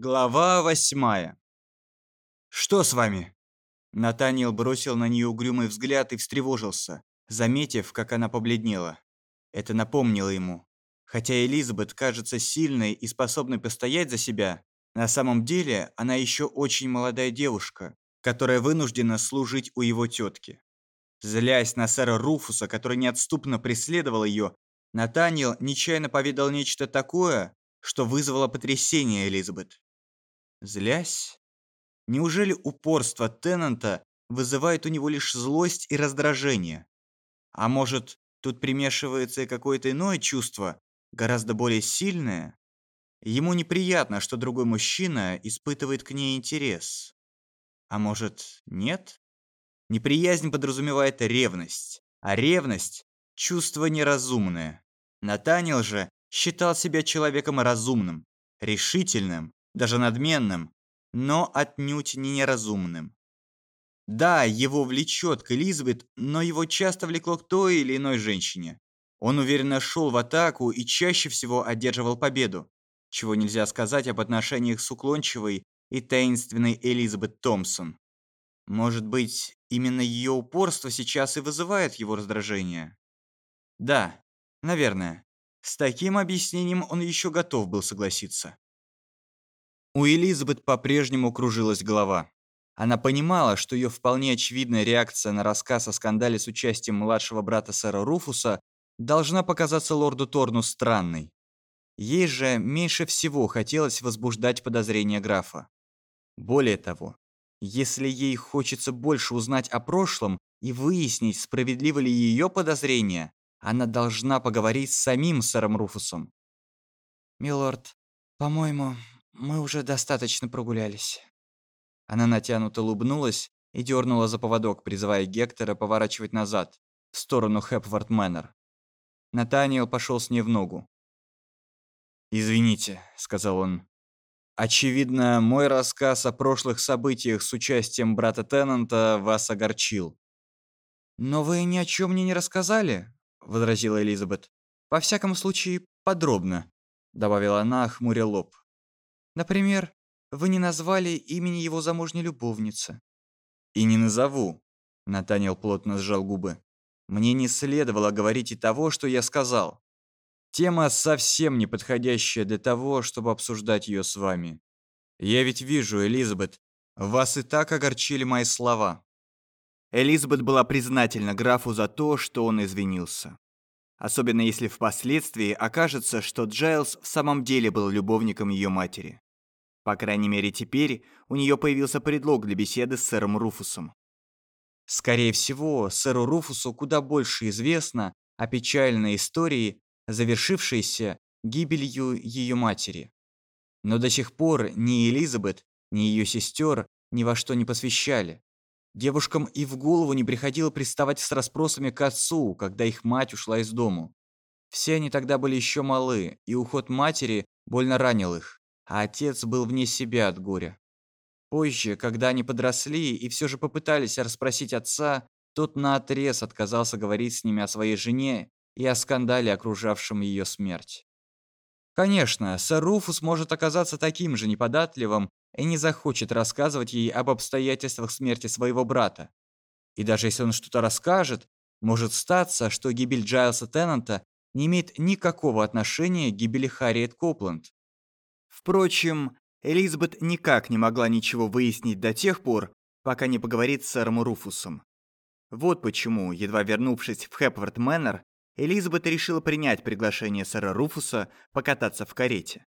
Глава восьмая. «Что с вами?» Натаниэл бросил на нее угрюмый взгляд и встревожился, заметив, как она побледнела. Это напомнило ему. Хотя Элизабет кажется сильной и способной постоять за себя, на самом деле она еще очень молодая девушка, которая вынуждена служить у его тетки. Злясь на сэра Руфуса, который неотступно преследовал ее, Натаниэл нечаянно поведал нечто такое, что вызвало потрясение Элизабет. Злясь? Неужели упорство Теннанта вызывает у него лишь злость и раздражение? А может, тут примешивается и какое-то иное чувство, гораздо более сильное? Ему неприятно, что другой мужчина испытывает к ней интерес. А может, нет? Неприязнь подразумевает ревность, а ревность – чувство неразумное. Натаниэл же считал себя человеком разумным, решительным, даже надменным, но отнюдь не неразумным. Да, его влечет к Элизабет, но его часто влекло к той или иной женщине. Он уверенно шел в атаку и чаще всего одерживал победу, чего нельзя сказать об отношениях с уклончивой и таинственной Элизабет Томпсон. Может быть, именно ее упорство сейчас и вызывает его раздражение? Да, наверное. С таким объяснением он еще готов был согласиться. У Элизабет по-прежнему кружилась голова. Она понимала, что ее вполне очевидная реакция на рассказ о скандале с участием младшего брата сэра Руфуса должна показаться лорду Торну странной. Ей же меньше всего хотелось возбуждать подозрения графа. Более того, если ей хочется больше узнать о прошлом и выяснить, справедливы ли ее подозрения, она должна поговорить с самим сэром Руфусом. «Милорд, по-моему, мы уже достаточно прогулялись». Она натянуто улыбнулась и дернула за поводок, призывая Гектора поворачивать назад, в сторону Хепвард Мэннер. Натаниэл пошел с ней в ногу. «Извините», — сказал он. «Очевидно, мой рассказ о прошлых событиях с участием брата Теннанта вас огорчил». «Но вы ни о чем мне не рассказали», — возразила Элизабет. «Во всяком случае, подробно», — добавила она, хмуря лоб. Например, вы не назвали имени его замужней любовницы. И не назову. Натаниэл плотно сжал губы. Мне не следовало говорить и того, что я сказал. Тема совсем не подходящая для того, чтобы обсуждать ее с вами. Я ведь вижу, Элизабет, вас и так огорчили мои слова. Элизабет была признательна графу за то, что он извинился. Особенно если впоследствии окажется, что Джайлз в самом деле был любовником ее матери. По крайней мере, теперь у нее появился предлог для беседы с сэром Руфусом. Скорее всего, сэру Руфусу куда больше известно о печальной истории, завершившейся гибелью ее матери. Но до сих пор ни Элизабет, ни ее сестер ни во что не посвящали. Девушкам и в голову не приходило приставать с расспросами к отцу, когда их мать ушла из дому. Все они тогда были еще малы, и уход матери больно ранил их а отец был вне себя от горя. Позже, когда они подросли и все же попытались расспросить отца, тот наотрез отказался говорить с ними о своей жене и о скандале, окружавшем ее смерть. Конечно, сэр Руфус может оказаться таким же неподатливым и не захочет рассказывать ей об обстоятельствах смерти своего брата. И даже если он что-то расскажет, может статься, что гибель Джайлса Теннанта не имеет никакого отношения к гибели Харриет Копланд. Впрочем, Элизабет никак не могла ничего выяснить до тех пор, пока не поговорит с сэром Руфусом. Вот почему, едва вернувшись в Хепвард Мэннер, Элизабет решила принять приглашение сэра Руфуса покататься в карете.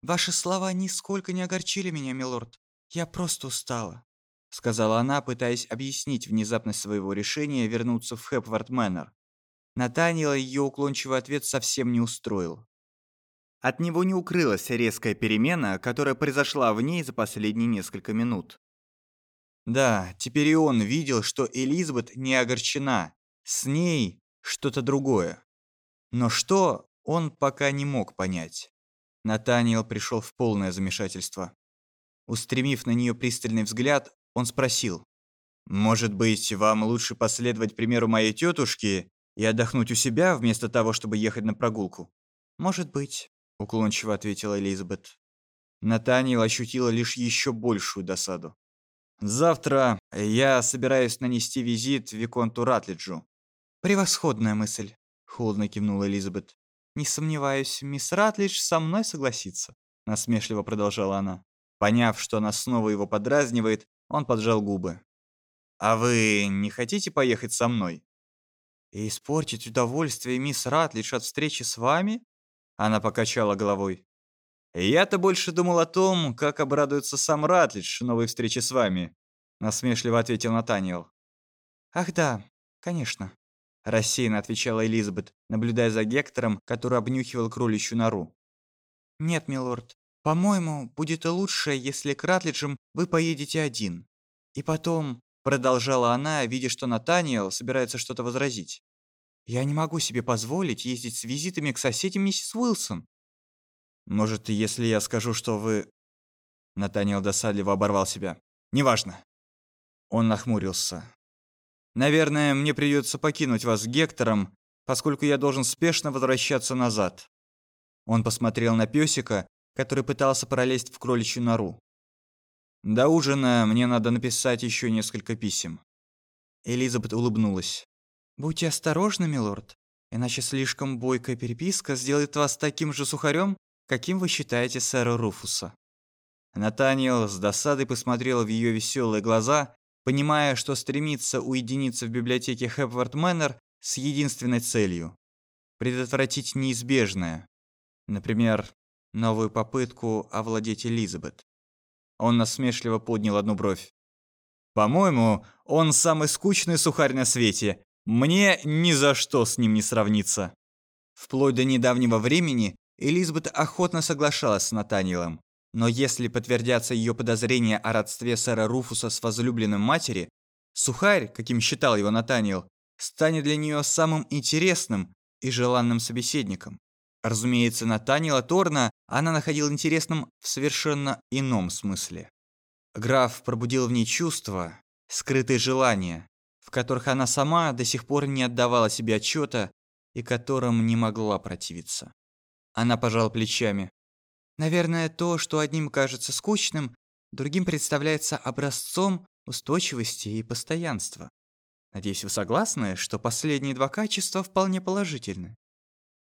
«Ваши слова нисколько не огорчили меня, милорд. Я просто устала», — сказала она, пытаясь объяснить внезапность своего решения вернуться в Хепвард Мэннер. Натаниэла ее уклончивый ответ совсем не устроил. От него не укрылась резкая перемена, которая произошла в ней за последние несколько минут. Да, теперь и он видел, что Элизабет не огорчена. С ней что-то другое. Но что, он пока не мог понять. Натаниэл пришел в полное замешательство. Устремив на нее пристальный взгляд, он спросил. «Может быть, вам лучше последовать примеру моей тетушки и отдохнуть у себя, вместо того, чтобы ехать на прогулку?» «Может быть», уклончиво ответила Элизабет. Натаниэл ощутила лишь еще большую досаду. «Завтра я собираюсь нанести визит Виконту Ратлиджу». «Превосходная мысль», — холодно кивнула Элизабет. «Не сомневаюсь, мисс Ратлидж со мной согласится», — насмешливо продолжала она. Поняв, что она снова его подразнивает, он поджал губы. «А вы не хотите поехать со мной?» «И испортить удовольствие мисс Ратлидж от встречи с вами?» Она покачала головой. «Я-то больше думал о том, как обрадуется сам Ратлидж новой встрече с вами», насмешливо ответил Натаниэл. «Ах да, конечно», рассеянно отвечала Элизабет, наблюдая за Гектором, который обнюхивал кроличью нору. «Нет, милорд, по-моему, будет лучше, если к Ратлиджам вы поедете один. И потом, продолжала она, видя, что Натаниэл собирается что-то возразить. Я не могу себе позволить ездить с визитами к соседям миссис Уилсон. Может, если я скажу, что вы Натаниэл досадливо оборвал себя. Неважно. Он нахмурился. Наверное, мне придется покинуть вас с Гектором, поскольку я должен спешно возвращаться назад. Он посмотрел на пёсика, который пытался пролезть в кроличью нору. До ужина мне надо написать еще несколько писем. Элизабет улыбнулась. Будьте осторожны, милорд, иначе слишком бойкая переписка сделает вас таким же сухарем, каким вы считаете сэра Руфуса. Натаниэл с досадой посмотрел в ее веселые глаза, понимая, что стремится уединиться в библиотеке Хепвард Мэннер с единственной целью предотвратить неизбежное. Например, новую попытку овладеть Элизабет. Он насмешливо поднял одну бровь. «По-моему, он самый скучный сухарь на свете. Мне ни за что с ним не сравниться». Вплоть до недавнего времени Элизабет охотно соглашалась с Натаниелом. Но если подтвердятся ее подозрения о родстве сэра Руфуса с возлюбленным матери, Сухарь, каким считал его Натаниэл, станет для нее самым интересным и желанным собеседником. Разумеется, Натаниэла Торна она находила интересным в совершенно ином смысле. Граф пробудил в ней чувства, скрытые желания, в которых она сама до сих пор не отдавала себе отчета и которым не могла противиться. Она пожала плечами. Наверное, то, что одним кажется скучным, другим представляется образцом устойчивости и постоянства. Надеюсь, вы согласны, что последние два качества вполне положительны.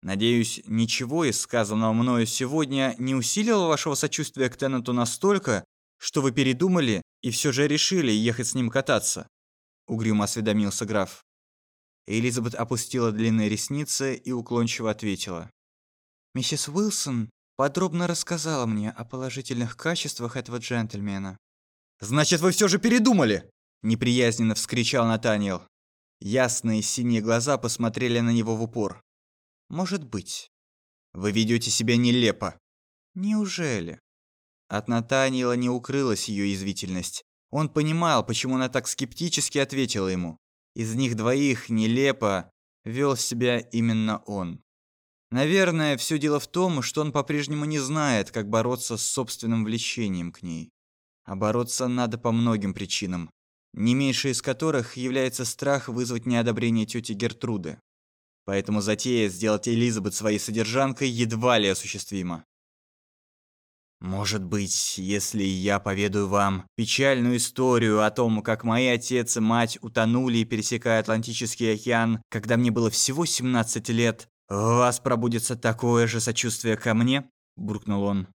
Надеюсь, ничего из сказанного мною сегодня не усилило вашего сочувствия к Теннету настолько, что вы передумали и все же решили ехать с ним кататься», — угрюмо осведомился граф. Элизабет опустила длинные ресницы и уклончиво ответила. «Миссис Уилсон подробно рассказала мне о положительных качествах этого джентльмена». «Значит, вы все же передумали!» — неприязненно вскричал Натаниэл. Ясные синие глаза посмотрели на него в упор. Может быть. Вы ведете себя нелепо. Неужели? От Натаниэла не укрылась ее язвительность. Он понимал, почему она так скептически ответила ему. Из них двоих нелепо вел себя именно он. Наверное, все дело в том, что он по-прежнему не знает, как бороться с собственным влечением к ней. А бороться надо по многим причинам, не меньше из которых является страх вызвать неодобрение тети Гертруды. Поэтому затея сделать Элизабет своей содержанкой едва ли осуществима. Может быть, если я поведаю вам печальную историю о том, как мои отец и мать утонули, пересекая Атлантический океан, когда мне было всего 17 лет, у вас пробудется такое же сочувствие ко мне? буркнул он.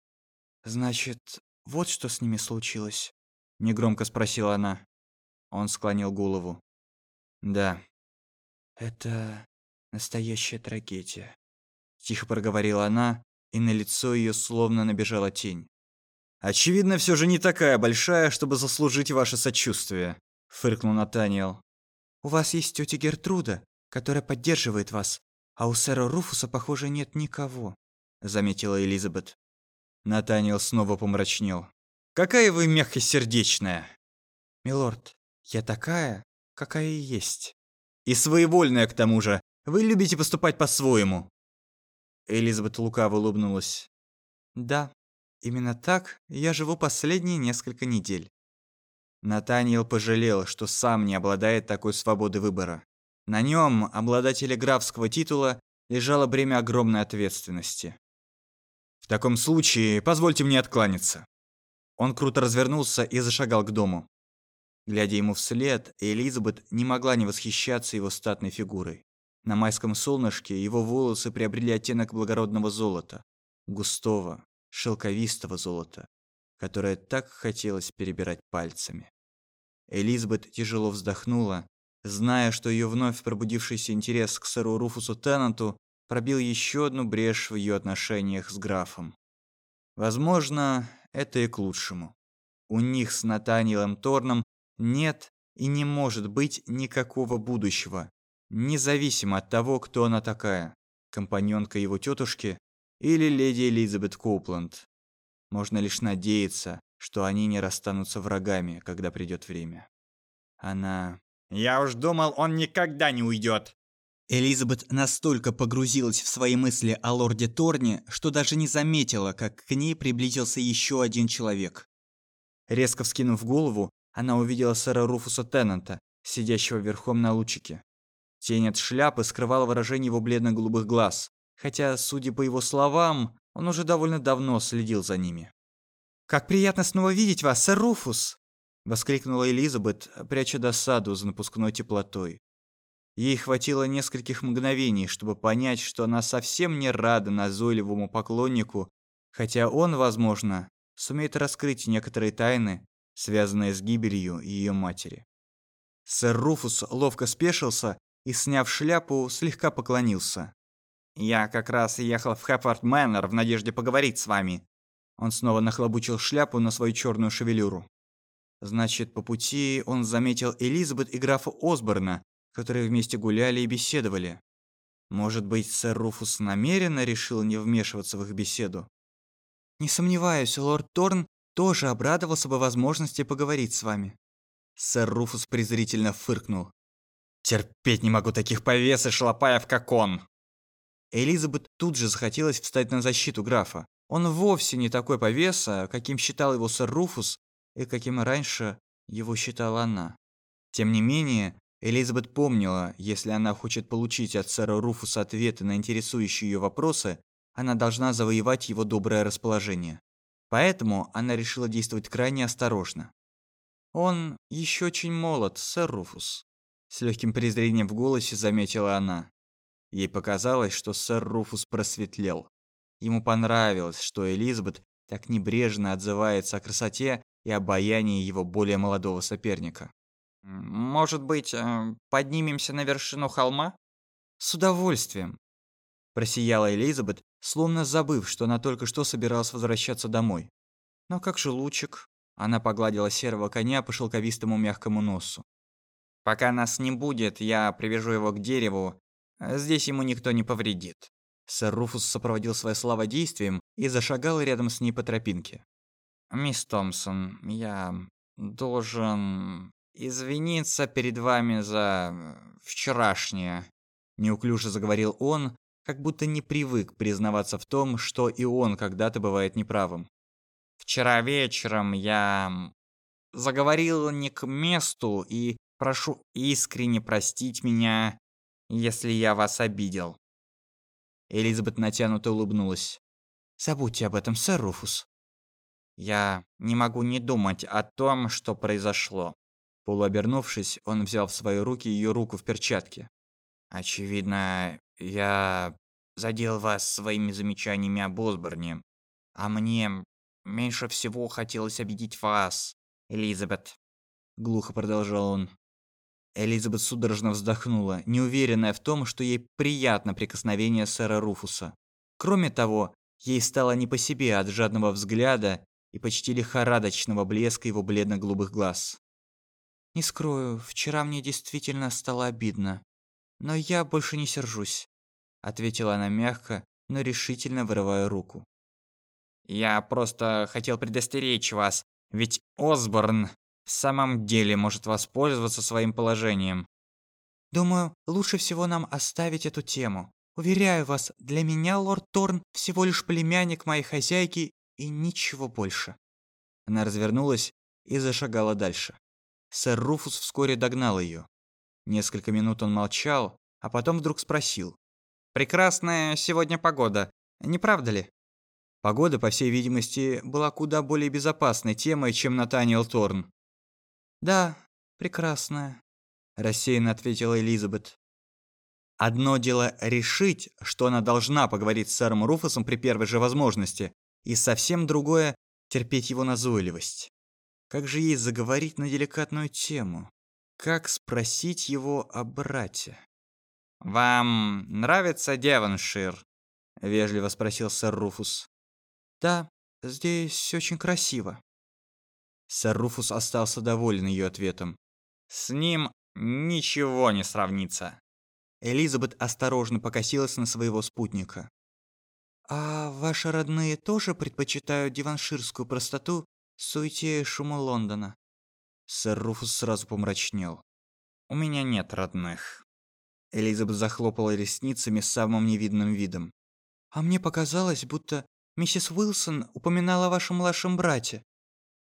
Значит, вот что с ними случилось, негромко спросила она. Он склонил голову. Да. Это Настоящая трагедия. Тихо проговорила она, и на лицо ее словно набежала тень. Очевидно, все же не такая большая, чтобы заслужить ваше сочувствие, фыркнул Натаниэл. У вас есть тетя Гертруда, которая поддерживает вас, а у сэра Руфуса, похоже, нет никого, заметила Элизабет. Натаниэл снова помрачнел. Какая вы мягкосердечная. Милорд, я такая, какая и есть. И своевольная к тому же, вы любите поступать по-своему». Элизабет лукаво улыбнулась. «Да, именно так я живу последние несколько недель». Натаниэл пожалел, что сам не обладает такой свободой выбора. На нем, обладателя графского титула, лежало бремя огромной ответственности. В таком случае, позвольте мне откланяться». Он круто развернулся и зашагал к дому. Глядя ему вслед, Элизабет не могла не восхищаться его статной фигурой. На майском солнышке его волосы приобрели оттенок благородного золота, густого, шелковистого золота, которое так хотелось перебирать пальцами. Элизабет тяжело вздохнула, зная, что ее вновь пробудившийся интерес к сэру Руфусу Теннанту пробил еще одну брешь в ее отношениях с графом. Возможно, это и к лучшему. У них с Натаниэлем Торном нет и не может быть никакого будущего, независимо от того, кто она такая, компаньонка его тетушки или леди Элизабет Коупленд. Можно лишь надеяться, что они не расстанутся врагами, когда придет время. Она... «Я уж думал, он никогда не уйдет!» Элизабет настолько погрузилась в свои мысли о лорде Торне, что даже не заметила, как к ней приблизился еще один человек. Резко вскинув голову, она увидела сэра Руфуса Теннанта, сидящего верхом на лучике. Тень от шляпы скрывала выражение его бледно-голубых глаз, хотя, судя по его словам, он уже довольно давно следил за ними. «Как приятно снова видеть вас, сэр Руфус!» — воскликнула Элизабет, пряча досаду за напускной теплотой. Ей хватило нескольких мгновений, чтобы понять, что она совсем не рада назойливому поклоннику, хотя он, возможно, сумеет раскрыть некоторые тайны, связанные с гибелью ее матери. Сэр Руфус ловко спешился и, сняв шляпу, слегка поклонился. «Я как раз ехал в Хэпфорд Мэннер в надежде поговорить с вами». Он снова нахлобучил шляпу на свою черную шевелюру. Значит, по пути он заметил Элизабет и графа Осборна, которые вместе гуляли и беседовали. Может быть, сэр Руфус намеренно решил не вмешиваться в их беседу? Не сомневаюсь, лорд Торн тоже обрадовался бы возможности поговорить с вами. Сэр Руфус презрительно фыркнул. Терпеть не могу таких повес и шлопаев, как он. Элизабет тут же захотелось встать на защиту графа. Он вовсе не такой повеса, каким считал его сэр Руфус и каким раньше его считала она. Тем не менее, Элизабет помнила, если она хочет получить от сэра Руфуса ответы на интересующие ее вопросы, она должна завоевать его доброе расположение. Поэтому она решила действовать крайне осторожно. «Он еще очень молод, сэр Руфус», – с легким презрением в голосе заметила она. Ей показалось, что сэр Руфус просветлел. Ему понравилось, что Элизабет так небрежно отзывается о красоте и обаянии его более молодого соперника. «Может быть, э, поднимемся на вершину холма?» «С удовольствием», – просияла Элизабет, словно забыв, что она только что собиралась возвращаться домой. «Но как же лучик?» Она погладила серого коня по шелковистому мягкому носу. «Пока нас не будет, я привяжу его к дереву. Здесь ему никто не повредит». Сэр Руфус сопроводил свои слова действием и зашагал рядом с ней по тропинке. «Мисс Томпсон, я должен извиниться перед вами за вчерашнее», неуклюже заговорил он, как будто не привык признаваться в том, что и он когда-то бывает неправым. «Вчера вечером я заговорил не к месту и прошу искренне простить меня, если я вас обидел». Элизабет натянуто улыбнулась. «Забудьте об этом, сэр Руфус». «Я не могу не думать о том, что произошло». Полуобернувшись, он взял в свои руки ее руку в перчатке. «Очевидно, я задел вас своими замечаниями об Осборне, а мне меньше всего хотелось обидеть вас, Элизабет», — глухо продолжал он. Элизабет судорожно вздохнула, неуверенная в том, что ей приятно прикосновение сэра Руфуса. Кроме того, ей стало не по себе от жадного взгляда и почти лихорадочного блеска его бледно-голубых глаз. «Не скрою, вчера мне действительно стало обидно. Но я больше не сержусь», — ответила она мягко, но решительно вырывая руку. «Я просто хотел предостеречь вас, ведь Осборн в самом деле может воспользоваться своим положением». «Думаю, лучше всего нам оставить эту тему. Уверяю вас, для меня лорд Торн всего лишь племянник моей хозяйки и ничего больше». Она развернулась и зашагала дальше. Сэр Руфус вскоре догнал ее. Несколько минут он молчал, а потом вдруг спросил. «Прекрасная сегодня погода, не правда ли?» Погода, по всей видимости, была куда более безопасной темой, чем Натаниэл Торн. «Да, прекрасная», – рассеянно ответила Элизабет. Одно дело решить, что она должна поговорить с сэром Руфусом при первой же возможности, и совсем другое – терпеть его назойливость. Как же ей заговорить на деликатную тему? Как спросить его о брате? «Вам нравится Девоншир?» – вежливо спросил сэр Руфус. «Да, здесь очень красиво». Сэр Руфус остался доволен ее ответом. «С ним ничего не сравнится». Элизабет осторожно покосилась на своего спутника. «А ваши родные тоже предпочитают диванширскую простоту суете и шуму Лондона?» Сэр Руфус сразу помрачнел. «У меня нет родных». Элизабет захлопала ресницами с самым невидным видом. «А мне показалось, будто миссис Уилсон упоминала о вашем младшем брате».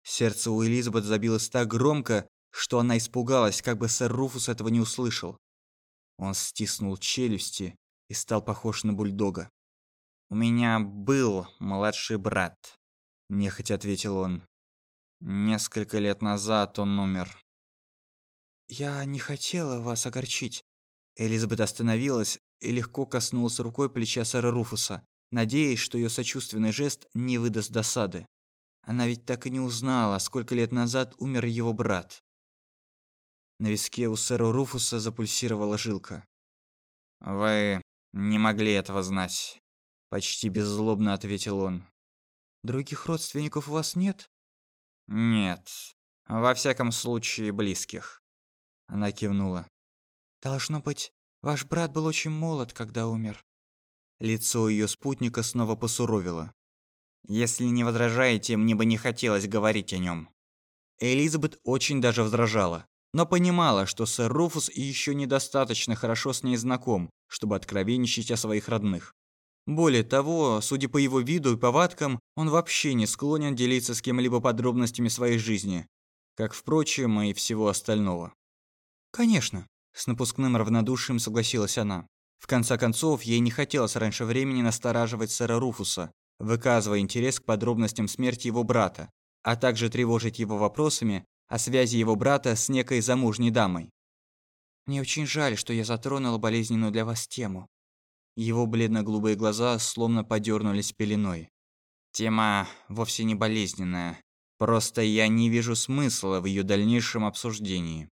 Сердце у Элизабет забилось так громко, что она испугалась, как бы сэр Руфус этого не услышал. Он стиснул челюсти и стал похож на бульдога. «У меня был младший брат», – нехотя ответил он. «Несколько лет назад он умер». «Я не хотела вас огорчить». Элизабет остановилась и легко коснулась рукой плеча сэра Руфуса, надеясь, что ее сочувственный жест не выдаст досады. Она ведь так и не узнала, сколько лет назад умер его брат. На виске у сэра Руфуса запульсировала жилка. «Вы не могли этого знать», – почти беззлобно ответил он. «Других родственников у вас нет?» «Нет. Во всяком случае, близких». Она кивнула. «Должно быть, ваш брат был очень молод, когда умер». Лицо ее спутника снова посуровило. «Если не возражаете, мне бы не хотелось говорить о нем». Элизабет очень даже возражала но понимала, что сэр Руфус еще недостаточно хорошо с ней знаком, чтобы откровенничать о своих родных. Более того, судя по его виду и повадкам, он вообще не склонен делиться с кем-либо подробностями своей жизни, как, впрочем, и всего остального. «Конечно», – с напускным равнодушием согласилась она. В конце концов, ей не хотелось раньше времени настораживать сэра Руфуса, выказывая интерес к подробностям смерти его брата, а также тревожить его вопросами, о связи его брата с некой замужней дамой. Мне очень жаль, что я затронула болезненную для вас тему. Его бледно-голубые глаза словно подернулись пеленой. Тема вовсе не болезненная. Просто я не вижу смысла в ее дальнейшем обсуждении.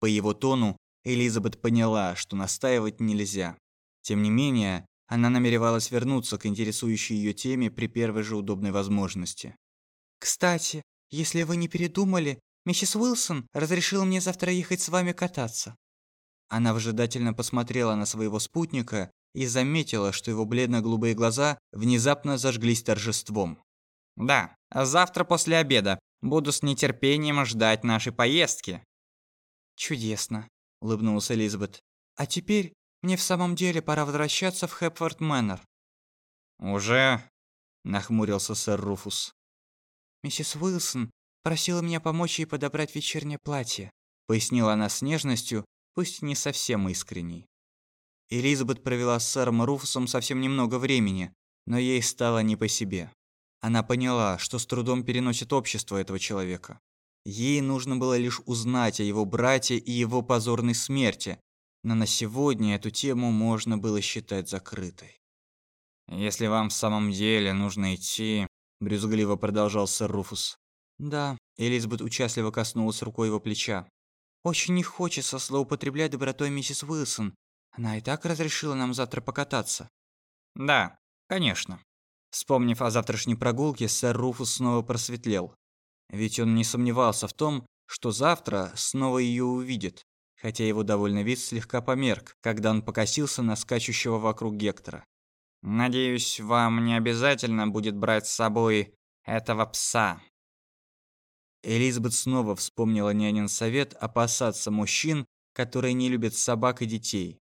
По его тону Элизабет поняла, что настаивать нельзя. Тем не менее, она намеревалась вернуться к интересующей ее теме при первой же удобной возможности. «Кстати, если вы не передумали, миссис Уилсон разрешила мне завтра ехать с вами кататься». Она выжидательно посмотрела на своего спутника и заметила, что его бледно-голубые глаза внезапно зажглись торжеством. «Да, завтра после обеда. Буду с нетерпением ждать нашей поездки». «Чудесно», – улыбнулась Элизабет. «А теперь мне в самом деле пора возвращаться в Хэпфорд Мэннер». «Уже?» – нахмурился сэр Руфус. «Миссис Уилсон просила меня помочь ей подобрать вечернее платье», пояснила она с нежностью, пусть не совсем искренней. Элизабет провела с сэром Руфусом совсем немного времени, но ей стало не по себе. Она поняла, что с трудом переносит общество этого человека. Ей нужно было лишь узнать о его брате и его позорной смерти, но на сегодня эту тему можно было считать закрытой. «Если вам в самом деле нужно идти, брюзгливо продолжал сэр Руфус. Да, Элизабет участливо коснулась рукой его плеча. Очень не хочется злоупотреблять добротой миссис Уилсон. Она и так разрешила нам завтра покататься. Да, конечно. Вспомнив о завтрашней прогулке, сэр Руфус снова просветлел. Ведь он не сомневался в том, что завтра снова ее увидит, хотя его довольный вид слегка померк, когда он покосился на скачущего вокруг Гектора. Надеюсь, вам не обязательно будет брать с собой этого пса. Элизабет снова вспомнила нянин совет опасаться мужчин, которые не любят собак и детей.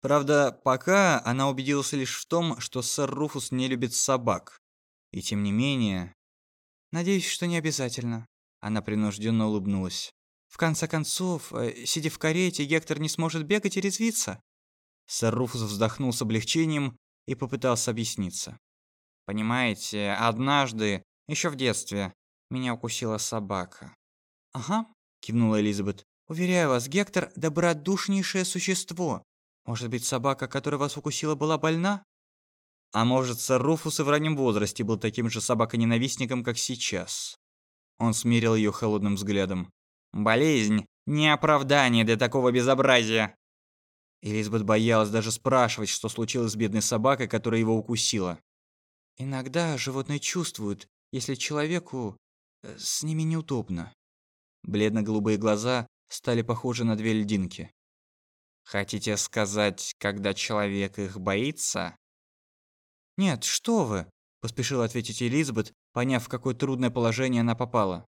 Правда, пока она убедилась лишь в том, что сэр Руфус не любит собак. И тем не менее... Надеюсь, что не обязательно. Она принужденно улыбнулась. В конце концов, э, сидя в карете, Гектор не сможет бегать и резвиться. Сэр Руфус вздохнул с облегчением и попытался объясниться. Понимаете, однажды, еще в детстве, меня укусила собака. Ага, кивнула Элизабет. Уверяю вас, Гектор добродушнейшее существо. Может быть, собака, которая вас укусила, была больна? А может, сэр Руфус и в раннем возрасте был таким же собаконенавистником, как сейчас. Он смирил ее холодным взглядом. Болезнь не оправдание для такого безобразия. Элизабет боялась даже спрашивать, что случилось с бедной собакой, которая его укусила. Иногда животные чувствуют, если человеку э, с ними неудобно. Бледно-голубые глаза стали похожи на две льдинки. Хотите сказать, когда человек их боится? Нет, что вы, поспешила ответить Элизабет, поняв, в какое трудное положение она попала.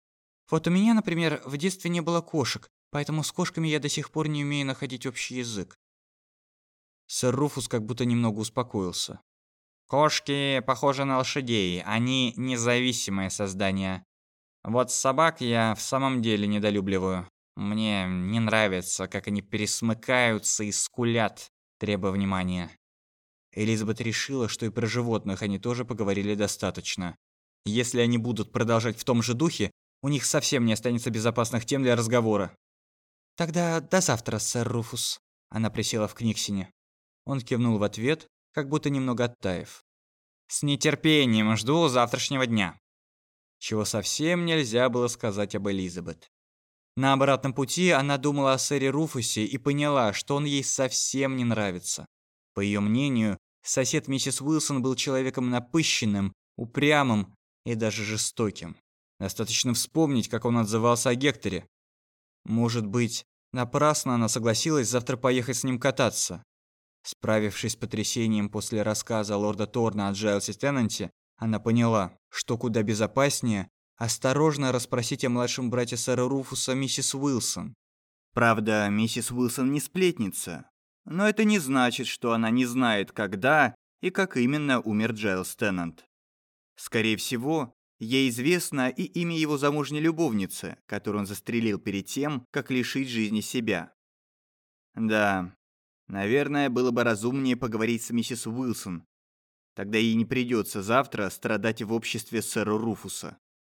Вот у меня, например, в детстве не было кошек, поэтому с кошками я до сих пор не умею находить общий язык. Сэр Руфус как будто немного успокоился. Кошки похожи на лошадей, они независимые создания. Вот собак я в самом деле недолюбливаю. Мне не нравится, как они пересмыкаются и скулят, требуя внимания. Элизабет решила, что и про животных они тоже поговорили достаточно. Если они будут продолжать в том же духе, у них совсем не останется безопасных тем для разговора. «Тогда до завтра, сэр Руфус». Она присела в Книксине. Он кивнул в ответ, как будто немного оттаив. «С нетерпением жду завтрашнего дня». Чего совсем нельзя было сказать об Элизабет. На обратном пути она думала о сэре Руфусе и поняла, что он ей совсем не нравится. По ее мнению, сосед миссис Уилсон был человеком напыщенным, упрямым и даже жестоким. Достаточно вспомнить, как он отзывался о Гекторе. Может быть, напрасно она согласилась завтра поехать с ним кататься. Справившись с потрясением после рассказа лорда Торна о Джайлсе Теннанте, она поняла, что куда безопаснее осторожно расспросить о младшем брате сэра Руфуса миссис Уилсон. Правда, миссис Уилсон не сплетница, но это не значит, что она не знает, когда и как именно умер Джайлс Теннант. Скорее всего, ей известно и имя его замужней любовницы, которую он застрелил перед тем, как лишить жизни себя. Да, наверное, было бы разумнее поговорить с миссис Уилсон. Тогда ей не придется завтра страдать в обществе сэра Руфуса.